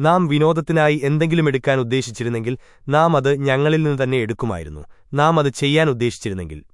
നാം വിനോദത്തിനായി എന്തെങ്കിലും എടുക്കാൻ ഉദ്ദേശിച്ചിരുന്നെങ്കിൽ നാം അത് ഞങ്ങളിൽ നിന്ന് തന്നെ എടുക്കുമായിരുന്നു. നാം അത് ചെയ്യാൻ ഉദ്ദേശിച്ചിരുന്നെങ്കിൽ.